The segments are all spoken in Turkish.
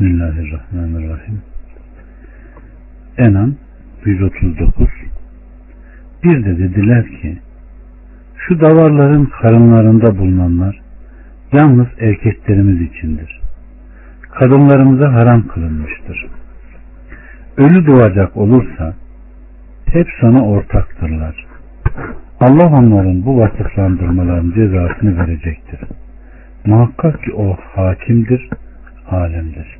Bismillahirrahmanirrahim. Enam 139 Bir de dediler ki şu davarların karınlarında bulunanlar yalnız erkeklerimiz içindir. Kadınlarımıza haram kılınmıştır. Ölü doğacak olursa hep sana ortaktırlar. Allah onların bu vasıflandırmaların cezasını verecektir. Muhakkak ki o hakimdir, alemdir.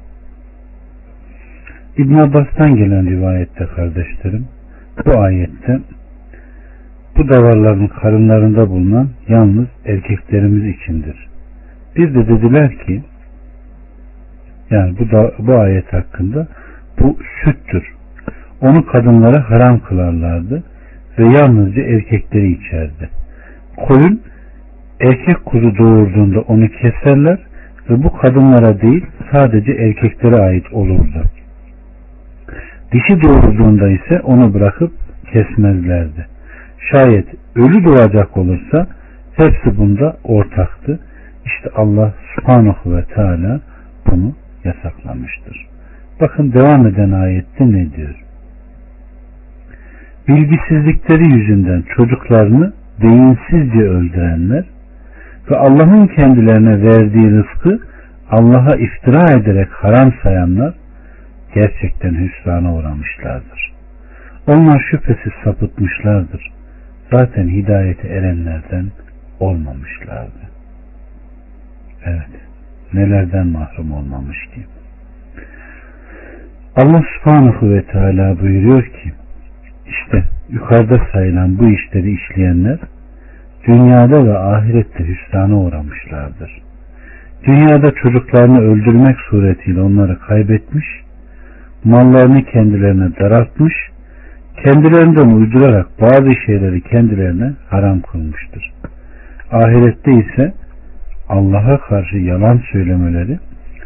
İbn Abbas'tan gelen rivayette kardeşlerim, bu ayette bu davarların karınlarında bulunan yalnız erkeklerimiz içindir. Bir de dediler ki yani bu, da, bu ayet hakkında bu süttür. Onu kadınlara haram kılarlardı ve yalnızca erkekleri içerdi. Koyun erkek kuzu doğurduğunda onu keserler ve bu kadınlara değil sadece erkeklere ait olurdu. Dişi doğurduğunda ise onu bırakıp kesmezlerdi. Şayet ölü doğacak olursa hepsi bunda ortaktı. İşte Allah subhanahu ve teala bunu yasaklamıştır. Bakın devam eden ayette ne diyor? Bilgisizlikleri yüzünden çocuklarını beyinsizce öldürenler ve Allah'ın kendilerine verdiği rızkı Allah'a iftira ederek haram sayanlar gerçekten hüsrana uğramışlardır. Onlar şüphesiz sapıtmışlardır. Zaten hidayete erenlerden olmamışlardı. Evet. Nelerden mahrum olmamış ki? Allah subhanahu ve teala buyuruyor ki işte yukarıda sayılan bu işleri işleyenler dünyada ve ahirette hüsrana uğramışlardır. Dünyada çocuklarını öldürmek suretiyle onları kaybetmiş, mallarını kendilerine daraltmış, kendilerinden uydurarak bazı şeyleri kendilerine haram kılmıştır. Ahirette ise Allah'a karşı yalan söylemeleri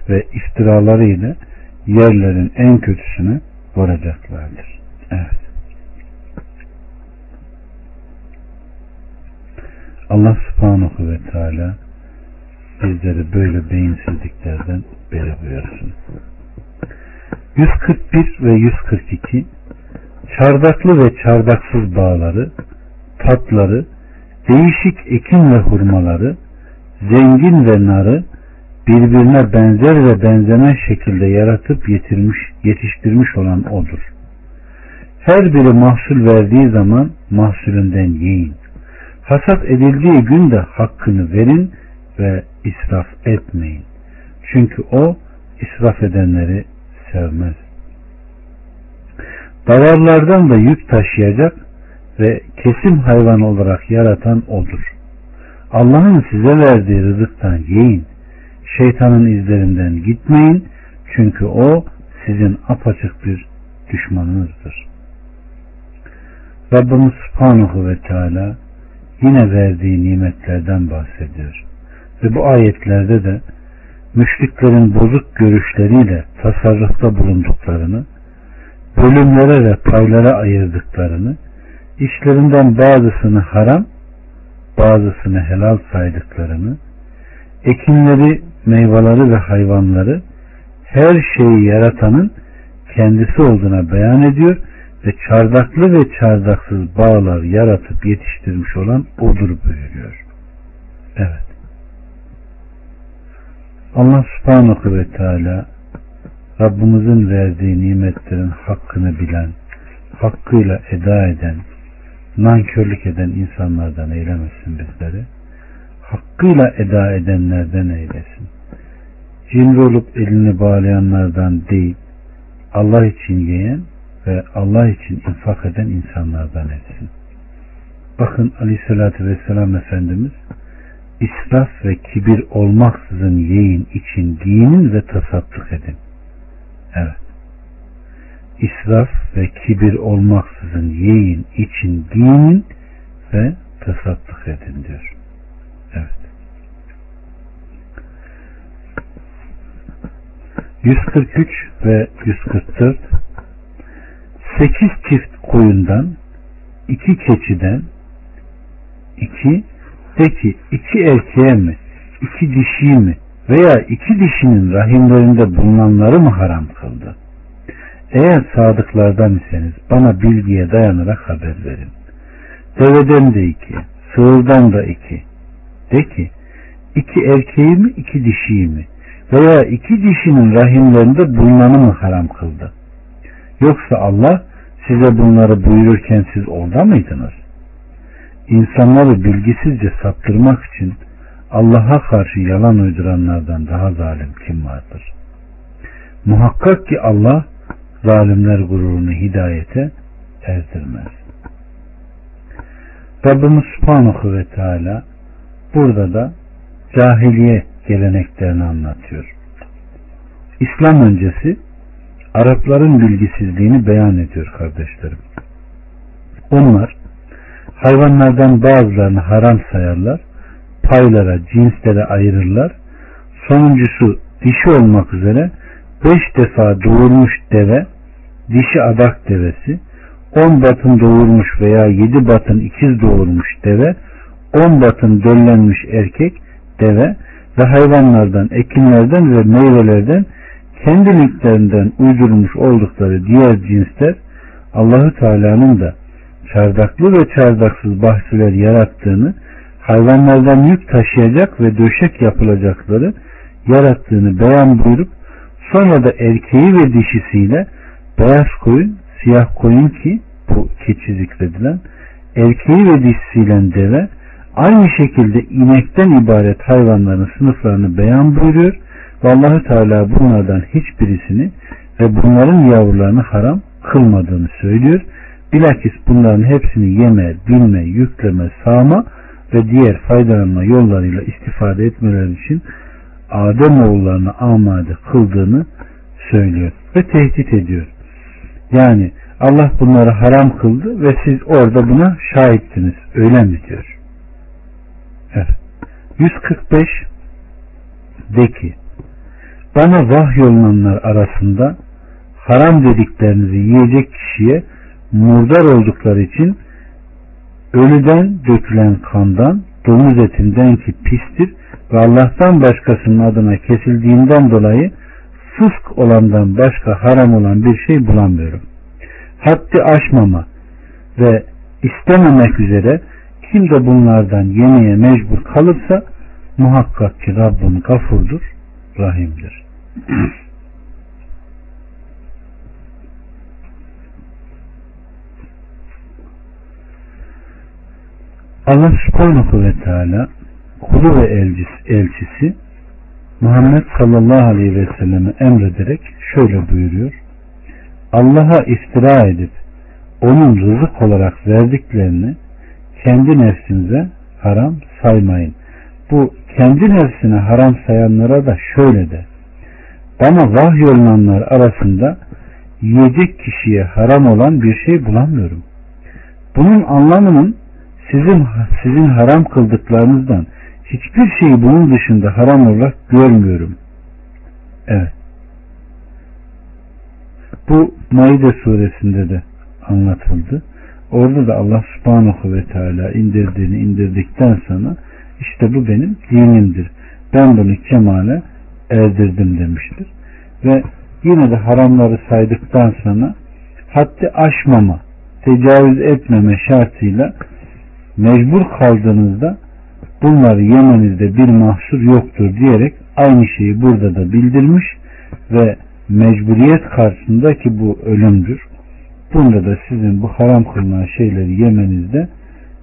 ve iftiraları ile yerlerin en kötüsüne varacaklardır. Evet. Allah subhanahu ve teala bizleri böyle beyinsizliklerden beri buyursun. 141 ve 142 çardaklı ve çardaksız bağları, tatları, değişik ekin ve hurmaları, zengin ve narı birbirine benzer ve benzemez şekilde yaratıp yetirmiş, yetiştirmiş olan odur. Her biri mahsul verdiği zaman mahsulünden yiyin. Hasat edildiği gün de hakkını verin ve israf etmeyin. Çünkü o israf edenleri sevmez. Davarlardan da yük taşıyacak ve kesim hayvan olarak yaratan odur. Allah'ın size verdiği rızıktan yiyin. Şeytanın izlerinden gitmeyin. Çünkü o sizin apaçık bir düşmanınızdır. Rabbimiz Subhanahu ve Teala yine verdiği nimetlerden bahsediyor. Ve bu ayetlerde de müşriklerin bozuk görüşleriyle tasarrufta bulunduklarını, bölümlere ve paylara ayırdıklarını, işlerinden bazısını haram, bazısını helal saydıklarını, ekinleri, meyveleri ve hayvanları her şeyi yaratanın kendisi olduğuna beyan ediyor ve çardaklı ve çardaksız bağlar yaratıp yetiştirmiş olan odur buyuruyor. Evet. Allah subhanahu ve teala Rabbimizin verdiği nimetlerin hakkını bilen, hakkıyla eda eden, nankörlük eden insanlardan eylemesin bizleri. Hakkıyla eda edenlerden eylesin. Cimri olup elini bağlayanlardan değil, Allah için yiyen ve Allah için infak eden insanlardan etsin. Bakın Aleyhisselatü Vesselam Efendimiz israf ve kibir olmaksızın yiyin için giyinin ve tasadduk edin. Evet. İsraf ve kibir olmaksızın yiyin için giyinin ve tasadduk edin diyor. Evet. 143 ve 144 8 çift koyundan iki keçiden peki iki erkeğe mi iki dişiyi mi veya iki dişinin rahimlerinde bulunanları mı haram kıldı? Eğer sadıklardan iseniz bana bilgiye dayanarak haber verin. Deveden de iki, sığırdan da iki. De ki, iki erkeği mi iki dişiyi mi veya iki dişinin rahimlerinde bulunanı mı haram kıldı? Yoksa Allah size bunları buyururken siz orada mıydınız? İnsanları bilgisizce saptırmak için Allah'a karşı yalan uyduranlardan daha zalim kim vardır? Muhakkak ki Allah zalimler gururunu hidayete erdirmez. Rabbimiz Subhanahu ve Teala burada da cahiliye geleneklerini anlatıyor. İslam öncesi Arapların bilgisizliğini beyan ediyor kardeşlerim. Onlar hayvanlardan bazılarını haram sayarlar, paylara, cinslere ayırırlar. Sonuncusu dişi olmak üzere beş defa doğurmuş deve, dişi adak devesi, on batın doğurmuş veya yedi batın ikiz doğurmuş deve, on batın döllenmiş erkek deve ve hayvanlardan, ekinlerden ve meyvelerden kendiliklerinden uydurmuş oldukları diğer cinsler Allahü Teala'nın da çardaklı ve çardaksız bahçeler yarattığını, hayvanlardan yük taşıyacak ve döşek yapılacakları yarattığını beyan buyurup sonra da erkeği ve dişisiyle beyaz koyun, siyah koyun ki bu keçi zikredilen erkeği ve dişisiyle deve aynı şekilde inekten ibaret hayvanların sınıflarını beyan buyuruyor ve allah Teala bunlardan hiçbirisini ve bunların yavrularını haram kılmadığını söylüyor. Bilakis bunların hepsini yeme, bilme, yükleme, sağma ve diğer faydalanma yollarıyla istifade etmeleri için Adem oğullarını amade kıldığını söylüyor ve tehdit ediyor. Yani Allah bunları haram kıldı ve siz orada buna şahittiniz. Öyle mi diyor? Evet. 145 de ki bana vahyolunanlar arasında haram dediklerinizi yiyecek kişiye murdar oldukları için ölüden dökülen kandan domuz etinden ki pistir ve Allah'tan başkasının adına kesildiğinden dolayı fısk olandan başka haram olan bir şey bulamıyorum. Haddi aşmama ve istememek üzere kim de bunlardan yemeye mecbur kalırsa muhakkak ki Rabbim gafurdur, rahimdir. Allah subhanahu ve teala kulu ve elçisi, elçisi Muhammed sallallahu aleyhi ve selleme emrederek şöyle buyuruyor. Allah'a iftira edip onun rızık olarak verdiklerini kendi nefsinize haram saymayın. Bu kendi nefsine haram sayanlara da şöyle de bana vahyolunanlar arasında yiyecek kişiye haram olan bir şey bulamıyorum. Bunun anlamının sizin sizin haram kıldıklarınızdan hiçbir şeyi bunun dışında haram olarak görmüyorum. Evet. Bu Maide suresinde de anlatıldı. Orada da Allah subhanahu ve teala indirdiğini indirdikten sonra işte bu benim dinimdir. Ben bunu kemale erdirdim demiştir. Ve yine de haramları saydıktan sonra haddi aşmama, tecavüz etmeme şartıyla mecbur kaldığınızda bunları yemenizde bir mahsur yoktur diyerek aynı şeyi burada da bildirmiş ve mecburiyet karşısında ki bu ölümdür. Bunda da sizin bu haram kılınan şeyleri yemenizde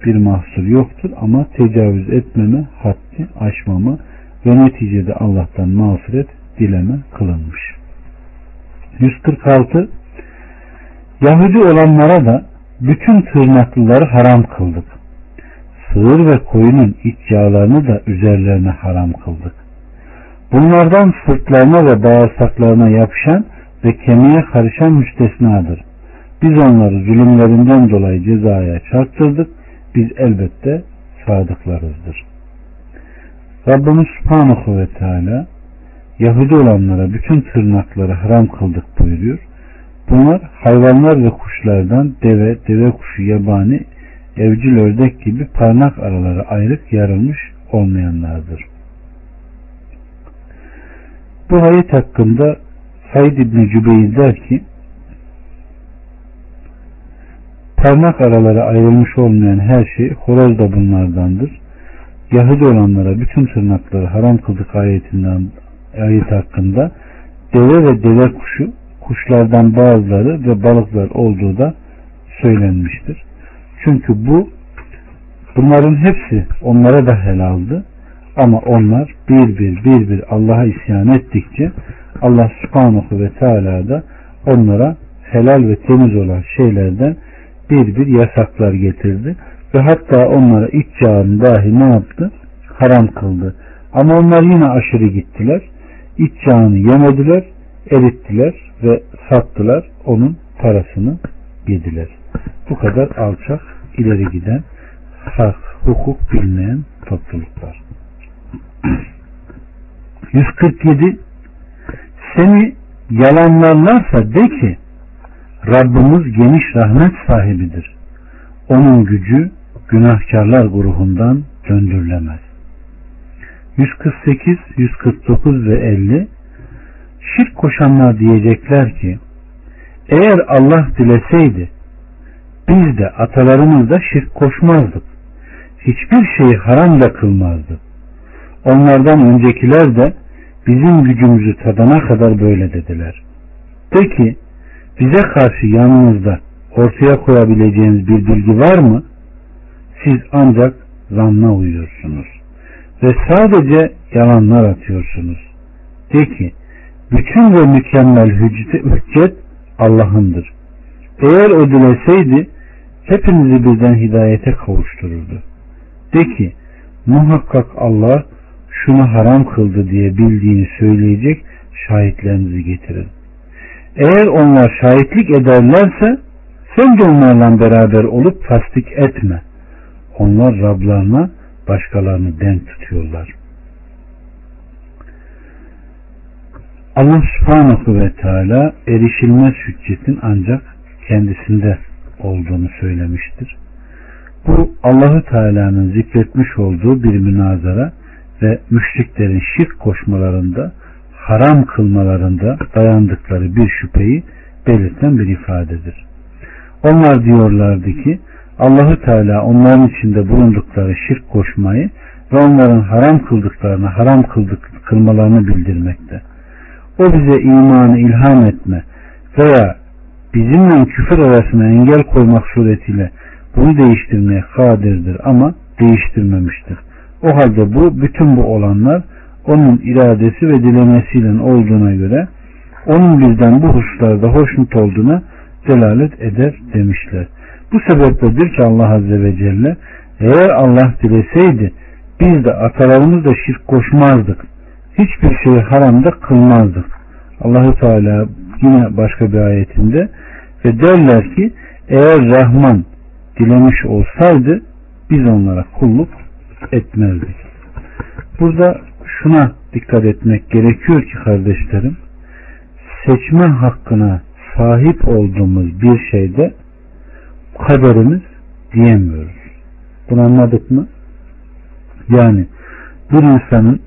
bir mahsur yoktur ama tecavüz etmeme, haddi aşmama ve neticede Allah'tan mağfiret dileme kılınmış. 146 Yahudi olanlara da bütün tırnaklıları haram kıldık. Sığır ve koyunun iç yağlarını da üzerlerine haram kıldık. Bunlardan sırtlarına ve bağırsaklarına yapışan ve kemiğe karışan müstesnadır. Biz onları zulümlerinden dolayı cezaya çarptırdık. Biz elbette sadıklarızdır. Rabbimiz Subhanahu ve Teala Yahudi olanlara bütün tırnakları haram kıldık buyuruyor. Bunlar hayvanlar ve kuşlardan deve, deve kuşu, yabani, evcil ördek gibi parmak araları ayrık yarılmış olmayanlardır. Bu ayet hakkında Said İbni Cübeyr der ki parmak araları ayrılmış olmayan her şey horoz da bunlardandır. Yahudi olanlara bütün tırnakları haram kıldık ayetinden ayet hakkında deve ve deve kuşu kuşlardan bazıları ve balıklar olduğu da söylenmiştir. Çünkü bu bunların hepsi onlara da helaldi. Ama onlar bir bir bir bir Allah'a isyan ettikçe Allah subhanahu ve teala da onlara helal ve temiz olan şeylerden bir bir yasaklar getirdi. Ve hatta onlara iç yağını dahi ne yaptı? Haram kıldı. Ama onlar yine aşırı gittiler. İç yağını yemediler, erittiler ve sattılar. Onun parasını yediler. Bu kadar alçak, ileri giden, hak, hukuk bilmeyen topluluklar. 147 Seni yalanlarlarsa de ki Rabbimiz geniş rahmet sahibidir. Onun gücü günahkarlar grubundan döndürülemez. 148, 149 ve 50 Şirk koşanlar diyecekler ki eğer Allah dileseydi biz de atalarımız da şirk koşmazdık. Hiçbir şeyi haram da kılmazdı. Onlardan öncekiler de bizim gücümüzü tadana kadar böyle dediler. Peki bize karşı yanınızda ortaya koyabileceğiniz bir bilgi var mı? Siz ancak zanna uyuyorsunuz. Ve sadece yalanlar atıyorsunuz. De ki, bütün ve mükemmel hüccet Allah'ındır. Eğer o dileseydi, hepinizi birden hidayete kavuştururdu. De ki, muhakkak Allah şunu haram kıldı diye bildiğini söyleyecek şahitlerinizi getirin. Eğer onlar şahitlik ederlerse sen de onlarla beraber olup tasdik etme. Onlar Rablarına başkalarını denk tutuyorlar. Allah subhanahu ve teala erişilmez hüccetin ancak kendisinde olduğunu söylemiştir. Bu Allahü Teala'nın zikretmiş olduğu bir münazara ve müşriklerin şirk koşmalarında haram kılmalarında dayandıkları bir şüpheyi belirten bir ifadedir. Onlar diyorlardı ki Allahü Teala onların içinde bulundukları şirk koşmayı ve onların haram kıldıklarını haram kıldık, kılmalarını bildirmekte. O bize imanı ilham etme veya bizimle küfür arasına engel koymak suretiyle bunu değiştirmeye kadirdir ama değiştirmemiştir. O halde bu bütün bu olanlar onun iradesi ve dilemesiyle olduğuna göre onun bizden bu hususlarda hoşnut olduğuna delalet eder demişler. Bu sebepledir ki Allah Azze ve Celle eğer Allah dileseydi biz de atalarımız da şirk koşmazdık. Hiçbir şeyi haramda kılmazdık. Allahu Teala yine başka bir ayetinde ve derler ki eğer Rahman dilemiş olsaydı biz onlara kulluk etmezdik. Burada şuna dikkat etmek gerekiyor ki kardeşlerim seçme hakkına sahip olduğumuz bir şeyde kaderimiz diyemiyoruz. Bunu anladık mı? Yani bir insanın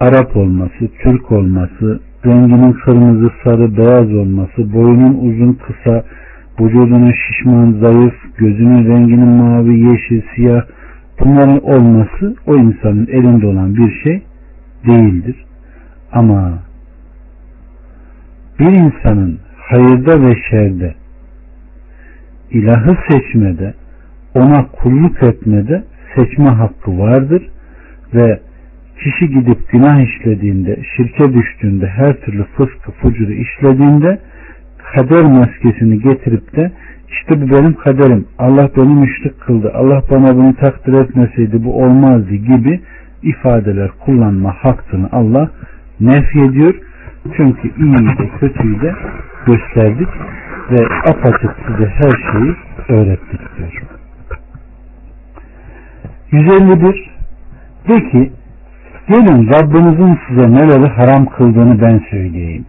Arap olması, Türk olması, renginin kırmızı, sarı, beyaz olması, boyunun uzun, kısa, vücudunun şişman, zayıf, gözünün renginin mavi, yeşil, siyah bunların olması o insanın elinde olan bir şey değildir. Ama bir insanın hayırda ve şerde ilahı seçmede ona kulluk etmede seçme hakkı vardır ve kişi gidip günah işlediğinde, şirke düştüğünde, her türlü fıskı, fucuru işlediğinde kader maskesini getirip de işte bu benim kaderim, Allah beni müşrik kıldı, Allah bana bunu takdir etmeseydi bu olmazdı gibi ifadeler kullanma hakkını Allah nef ediyor. Çünkü iyiyi de kötüyü de gösterdik ve apaçık size her şeyi öğrettik diyor. 151 de ki gelin Rabbinizin size neleri haram kıldığını ben söyleyeyim.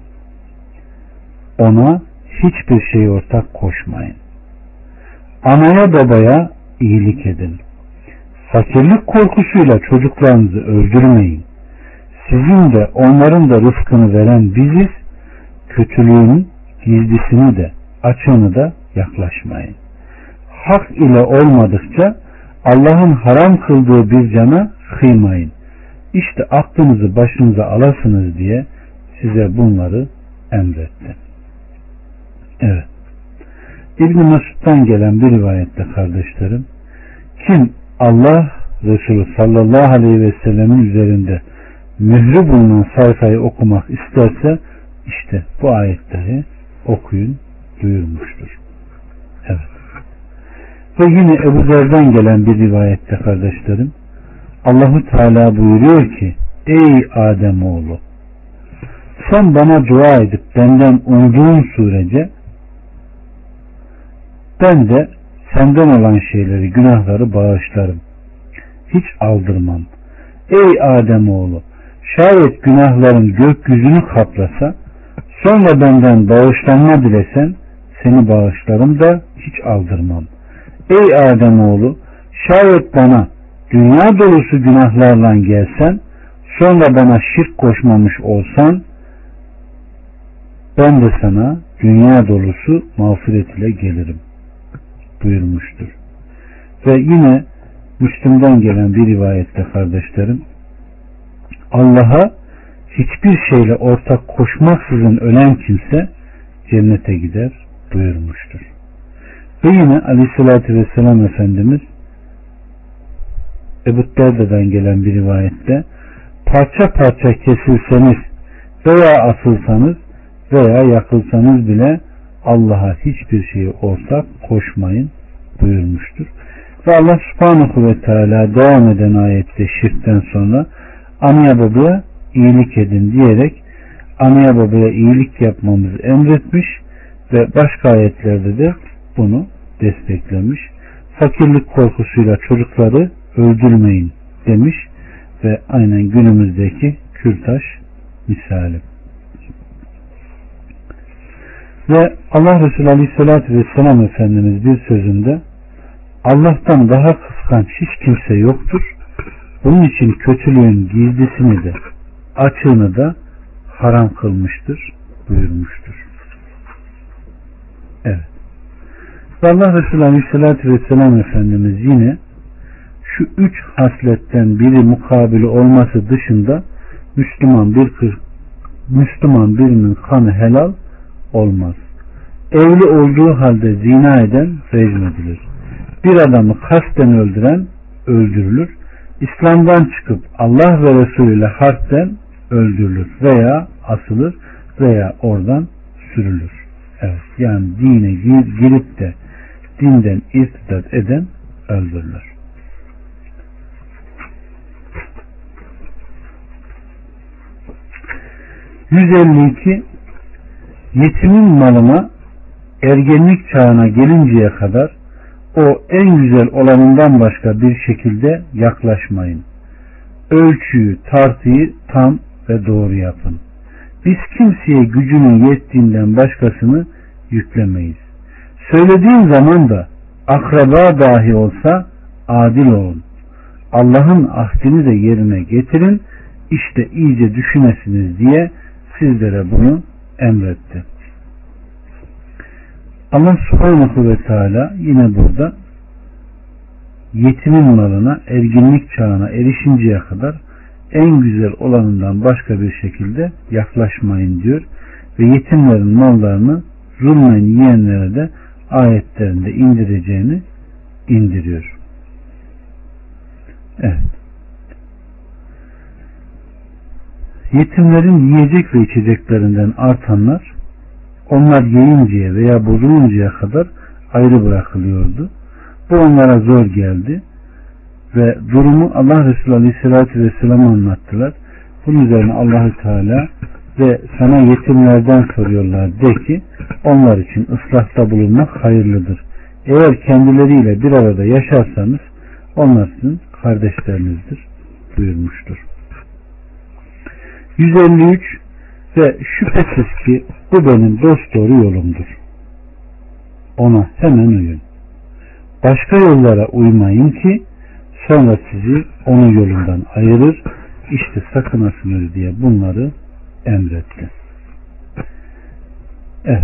Ona hiçbir şey ortak koşmayın. Anaya babaya iyilik edin. Fakirlik korkusuyla çocuklarınızı öldürmeyin. sizin de onların da rızkını veren biziz. Kötülüğün gizlisini de açığını da yaklaşmayın. Hak ile olmadıkça Allah'ın haram kıldığı bir cana kıymayın. İşte aklınızı başınıza alasınız diye size bunları emretti. Evet. İbn Mesud'dan gelen bir rivayette kardeşlerim kim Allah Resulü sallallahu aleyhi ve sellemin üzerinde mührü bulunan sayfayı okumak isterse işte bu ayetleri okuyun duyurmuştur. Evet. Ve yine Ebu Zer'den gelen bir rivayette kardeşlerim Allahu Teala buyuruyor ki Ey Adem oğlu sen bana dua edip benden umduğun sürece ben de senden olan şeyleri, günahları bağışlarım. Hiç aldırmam. Ey Adem oğlu, şayet günahların gökyüzünü kaplasa, sonra benden bağışlanma dilesen, seni bağışlarım da hiç aldırmam. Ey Adem oğlu, şayet bana dünya dolusu günahlarla gelsen, sonra bana şirk koşmamış olsan, ben de sana dünya dolusu mağfiret ile gelirim buyurmuştur. Ve yine Müslüm'den gelen bir rivayette kardeşlerim Allah'a hiçbir şeyle ortak koşmaksızın ölen kimse cennete gider buyurmuştur. Ve yine aleyhissalatü vesselam Efendimiz Ebu Derda'dan gelen bir rivayette parça parça kesilseniz veya asılsanız veya yakılsanız bile Allah'a hiçbir şeyi ortak koşmayın buyurmuştur. Ve Allah subhanahu ve teala devam eden ayette şirkten sonra anaya babaya iyilik edin diyerek anaya babaya iyilik yapmamızı emretmiş ve başka ayetlerde de bunu desteklemiş. Fakirlik korkusuyla çocukları öldürmeyin demiş ve aynen günümüzdeki kürtaş misali. Ve Allah Resulü Aleyhisselatü Vesselam Efendimiz bir sözünde Allah'tan daha kıskanç hiç kimse yoktur. Bunun için kötülüğün gizlisini de açığını da haram kılmıştır buyurmuştur. Evet. Ve Allah Resulü Aleyhisselatü Vesselam Efendimiz yine şu üç hasletten biri mukabili olması dışında Müslüman bir Müslüman birinin kanı helal olmaz. Evli olduğu halde zina eden rejim edilir. Bir adamı kasten öldüren öldürülür. İslam'dan çıkıp Allah ve Resulü ile harpten öldürülür veya asılır veya oradan sürülür. Evet, yani dine girip de dinden irtidat eden öldürülür. ...152 Yetimin malına ergenlik çağına gelinceye kadar o en güzel olanından başka bir şekilde yaklaşmayın. Ölçüyü, tartıyı tam ve doğru yapın. Biz kimseye gücünün yettiğinden başkasını yüklemeyiz. Söylediğin zaman da akraba dahi olsa adil olun. Allah'ın ahdini de yerine getirin. İşte iyice düşünesiniz diye sizlere bunu emretti. Allah subhanahu ve teala yine burada yetimin malına erginlik çağına erişinceye kadar en güzel olanından başka bir şekilde yaklaşmayın diyor ve yetimlerin mallarını zulmen yiyenlere de ayetlerinde indireceğini indiriyor. Evet. Yetimlerin yiyecek ve içeceklerinden artanlar onlar yiyinceye veya bozuluncaya kadar ayrı bırakılıyordu. Bu onlara zor geldi ve durumu Allah Resulü Aleyhisselatü Vesselam anlattılar. Bunun üzerine Allahü Teala ve sana yetimlerden soruyorlar de ki onlar için ıslahta bulunmak hayırlıdır. Eğer kendileriyle bir arada yaşarsanız onlar sizin kardeşlerinizdir buyurmuştur. 153 ve şüphesiz ki bu benim dost doğru yolumdur. Ona hemen uyun. Başka yollara uymayın ki sonra sizi onun yolundan ayırır işte sakınasınız diye bunları emretti. Evet.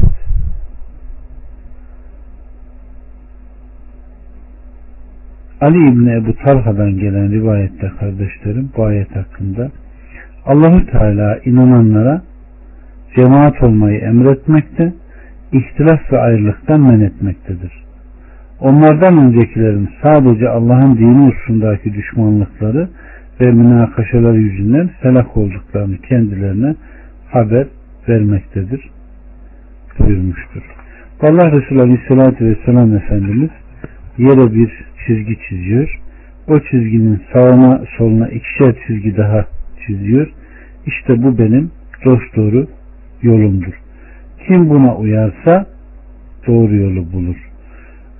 Ali İbni Ebu Talha'dan gelen rivayette kardeşlerim bu ayet hakkında Allahü Teala inananlara cemaat olmayı emretmekte, ihtilaf ve ayrılıktan men etmektedir. Onlardan öncekilerin sadece Allah'ın dini hususundaki düşmanlıkları ve münakaşalar yüzünden felak olduklarını kendilerine haber vermektedir buyurmuştur. Allah Resulü Aleyhisselatü Vesselam Efendimiz yere bir çizgi çiziyor. O çizginin sağına soluna ikişer çizgi daha çiziyor. İşte bu benim dost doğru yolumdur. Kim buna uyarsa doğru yolu bulur.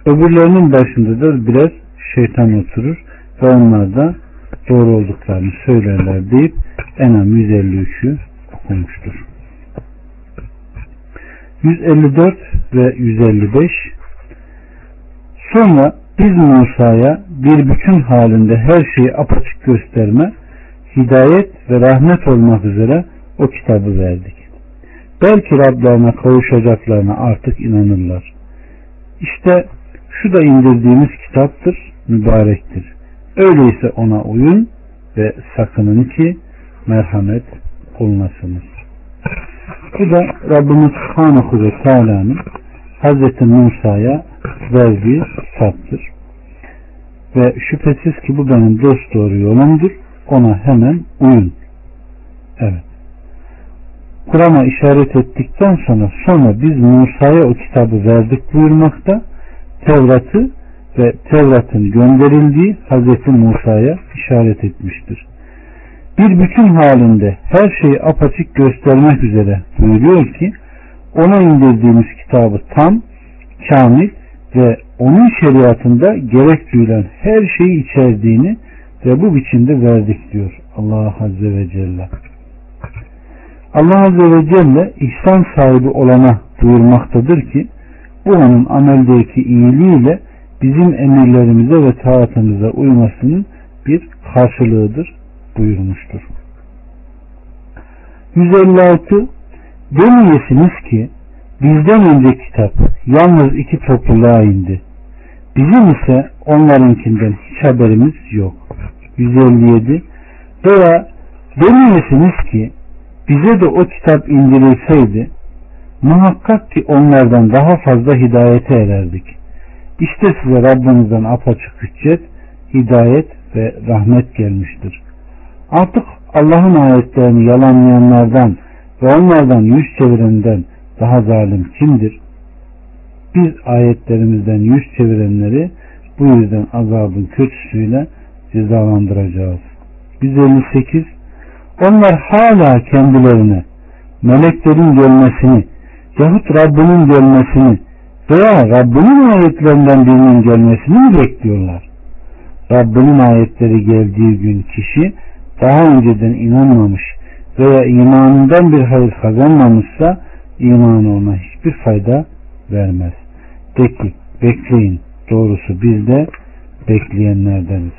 Öbürlerinin başında da birer şeytan oturur ve onlar da doğru olduklarını söylerler deyip Enam 153'ü okumuştur. 154 ve 155 Sonra biz Musa'ya bir bütün halinde her şeyi apaçık gösterme, hidayet ve rahmet olmak üzere o kitabı verdik. Belki Rablarına kavuşacaklarına artık inanırlar. İşte şu da indirdiğimiz kitaptır, mübarektir. Öyleyse ona uyun ve sakının ki merhamet olunasınız. Bu da Rabbimiz Subhanahu ve Teala'nın Hz. Musa'ya verdiği kitaptır. Ve şüphesiz ki bu benim dost doğru yolumdur. Ona hemen uyun. Evet. Kur'an'a işaret ettikten sonra sonra biz Musa'ya o kitabı verdik buyurmakta. Tevrat'ı ve Tevrat'ın gönderildiği Hz. Musa'ya işaret etmiştir. Bir bütün halinde her şeyi apaçık göstermek üzere buyuruyor ki ona indirdiğimiz kitabı tam, kamil ve onun şeriatında gerek duyulan her şeyi içerdiğini ve bu biçimde verdik diyor Allah Azze ve Celle. Allah Azze ve Celle ihsan sahibi olana buyurmaktadır ki bu onun ameldeki iyiliğiyle bizim emirlerimize ve taatımıza uymasının bir karşılığıdır buyurmuştur. 156 Demeyesiniz ki bizden önce kitap yalnız iki topluluğa indi. Bizim ise onlarınkinden hiç haberimiz yok. 157 Veya demeyesiniz ki bize de o kitap indirilseydi muhakkak ki onlardan daha fazla hidayete ererdik. İşte size Rabbinizden apaçık hüccet, hidayet ve rahmet gelmiştir. Artık Allah'ın ayetlerini yalanlayanlardan ve onlardan yüz çevirenden daha zalim kimdir? Biz ayetlerimizden yüz çevirenleri bu yüzden azabın kötüsüyle cezalandıracağız. 158 Onlar hala kendilerine meleklerin gelmesini yahut Rabbinin gelmesini veya Rabbinin ayetlerinden birinin gelmesini mi bekliyorlar? Rabbinin ayetleri geldiği gün kişi daha önceden inanmamış veya imanından bir hayır kazanmamışsa imanı ona hiçbir fayda vermez. De ki bekleyin doğrusu biz de bekleyenlerdeniz.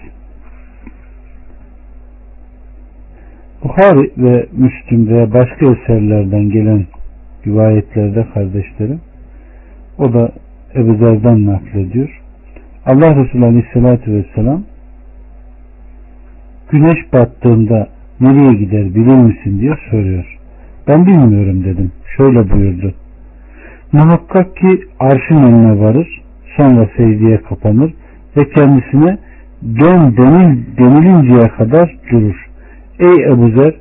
Bukhari ve Müslüm veya başka eserlerden gelen rivayetlerde kardeşlerim o da Ebu Zer'den naklediyor. Allah Resulü Aleyhisselatü Vesselam güneş battığında nereye gider bilir misin diye soruyor. Ben bilmiyorum dedim. Şöyle buyurdu. Muhakkak ki arşın önüne varır, sonra secdeye kapanır ve kendisine dön denil, denilinceye kadar durur. Ey Ebu Zer,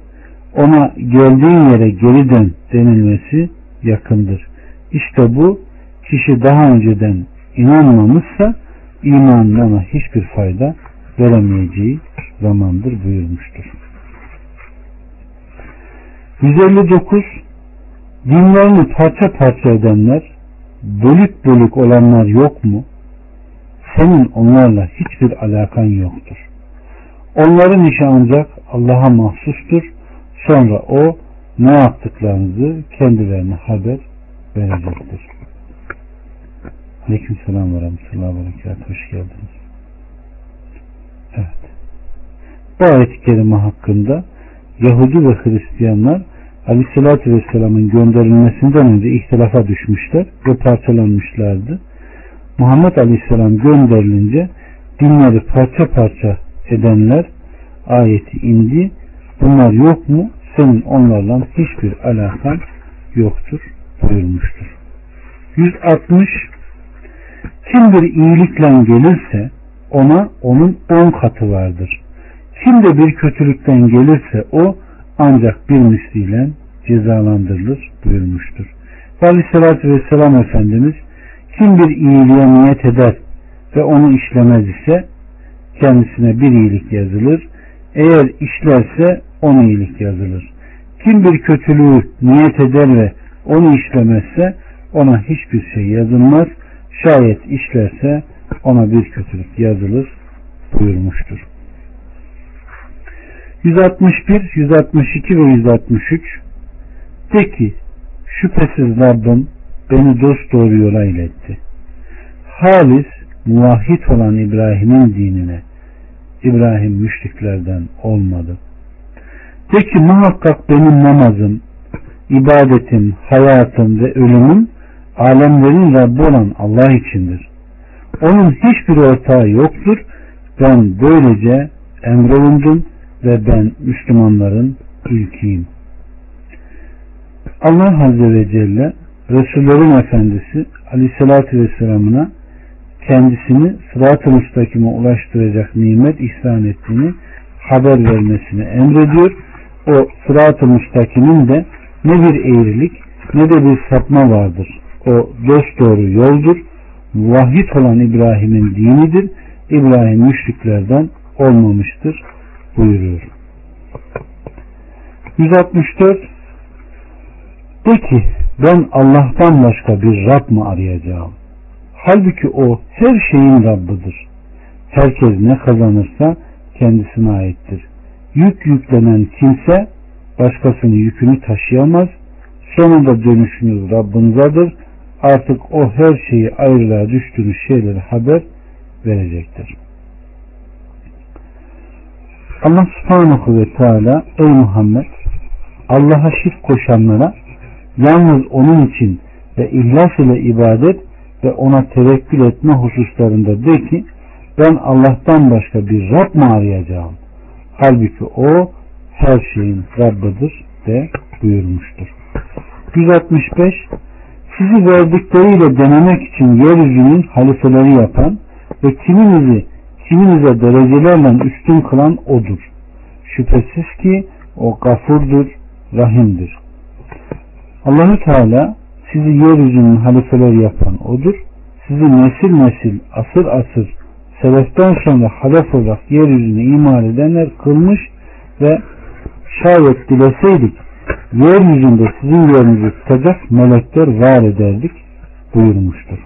ona geldiğin yere geri dön denilmesi yakındır. İşte bu kişi daha önceden inanmamışsa imanına hiçbir fayda veremeyeceği zamandır buyurmuştur. 159 Dinlerini parça parça edenler, bölük bölük olanlar yok mu? Senin onlarla hiçbir alakan yoktur. Onların işi ancak Allah'a mahsustur. Sonra o ne yaptıklarınızı kendilerine haber verecektir. Aleyküm selam ve rahmetullahi ve berekat. Hoş geldiniz. Evet. Bu ayet-i kerime hakkında Yahudi ve Hristiyanlar Aleyhisselatü Vesselam'ın gönderilmesinden önce ihtilafa düşmüşler ve parçalanmışlardı. Muhammed Aleyhisselam gönderilince dinleri parça parça edenler ayeti indi. Bunlar yok mu? Senin onlarla hiçbir alakan yoktur buyurmuştur. 160 Kim bir iyilikle gelirse ona onun on katı vardır. Kim de bir kötülükten gelirse o ancak bir misliyle cezalandırılır buyurmuştur. Ve Aleyhisselatü Vesselam Efendimiz kim bir iyiliğe niyet eder ve onu işlemez ise kendisine bir iyilik yazılır. Eğer işlerse on iyilik yazılır. Kim bir kötülüğü niyet eder ve onu işlemezse ona hiçbir şey yazılmaz. Şayet işlerse ona bir kötülük yazılır buyurmuştur. 161, 162 ve 163 De ki şüphesiz Rabbim beni dost doğru yola iletti. Halis muvahhid olan İbrahim'in dinine İbrahim müşriklerden olmadı. De ki muhakkak benim namazım, ibadetim, hayatım ve ölümüm alemlerin Rabbi olan Allah içindir. Onun hiçbir ortağı yoktur. Ben böylece emrolundum ve ben Müslümanların ilkiyim. Allah Azze ve Celle Resullerin Efendisi Aleyhisselatü Vesselam'ına kendisini sırat-ı müstakime ulaştıracak nimet ihsan ettiğini haber vermesini emrediyor. O sırat-ı müstakimin de ne bir eğrilik ne de bir sapma vardır. O dost doğru yoldur. Vahid olan İbrahim'in dinidir. İbrahim müşriklerden olmamıştır buyuruyor. 164 De ki ben Allah'tan başka bir Rab mı arayacağım? Halbuki o her şeyin Rabbidir. Herkes ne kazanırsa kendisine aittir. Yük yüklenen kimse başkasının yükünü taşıyamaz. Sonunda dönüşünüz Rabbinizadır. Artık o her şeyi ayrılığa düştüğünüz şeyleri haber verecektir. Allah subhanahu ve teala ey Muhammed Allah'a şirk koşanlara yalnız onun için ve ihlas ile ibadet ve ona tevekkül etme hususlarında de ki ben Allah'tan başka bir Rab mı arayacağım? Halbuki o her şeyin Rabbidir de buyurmuştur. 165 Sizi verdikleriyle denemek için yeryüzünün halifeleri yapan ve kiminizi kiminize derecelerle üstün kılan odur. Şüphesiz ki o gafurdur, rahimdir. Allahü Teala sizi yeryüzünün halifeleri yapan odur. Sizi nesil nesil, asır asır, sebepten sonra halef olarak yeryüzünü iman edenler kılmış ve şayet dileseydik yeryüzünde sizin yerinizi tutacak melekler var ederdik buyurmuştur.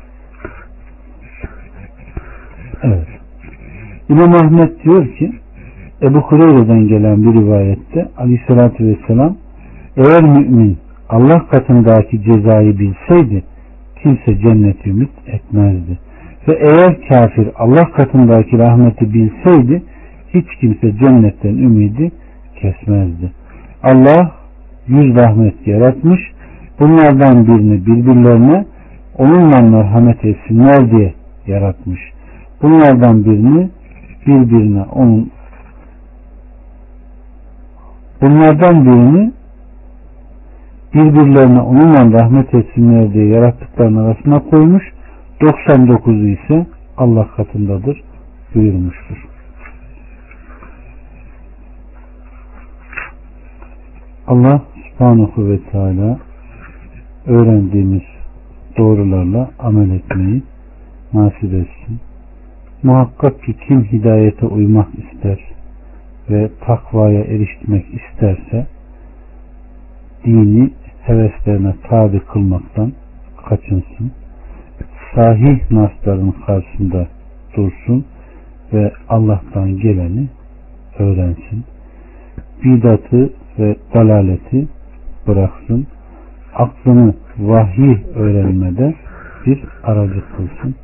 Evet. İmam Ahmet diyor ki Ebu Hureyre'den gelen bir rivayette aleyhissalatü vesselam eğer mümin Allah katındaki cezayı bilseydi kimse cenneti ümit etmezdi. Ve eğer kafir Allah katındaki rahmeti bilseydi hiç kimse cennetten ümidi kesmezdi. Allah yüz rahmet yaratmış. Bunlardan birini birbirlerine onunla merhamet etsinler diye yaratmış. Bunlardan birini birbirine onun bunlardan birini birbirlerine onunla rahmet etsinler diye yarattıklarının arasına koymuş. 99'u ise Allah katındadır buyurmuştur. Allah subhanahu ve teala öğrendiğimiz doğrularla amel etmeyi nasip etsin. Muhakkak ki kim hidayete uymak ister ve takvaya erişmek isterse dini heveslerine tabi kılmaktan kaçınsın. Sahih nasların karşısında dursun ve Allah'tan geleni öğrensin. Bidatı ve dalaleti bıraksın. Aklını vahiy öğrenmede bir aracı kılsın.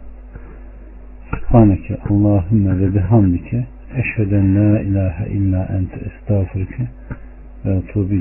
Subhaneke Allahümme ve bihamdike Eşheden la ilahe illa ente estağfurke ve etubu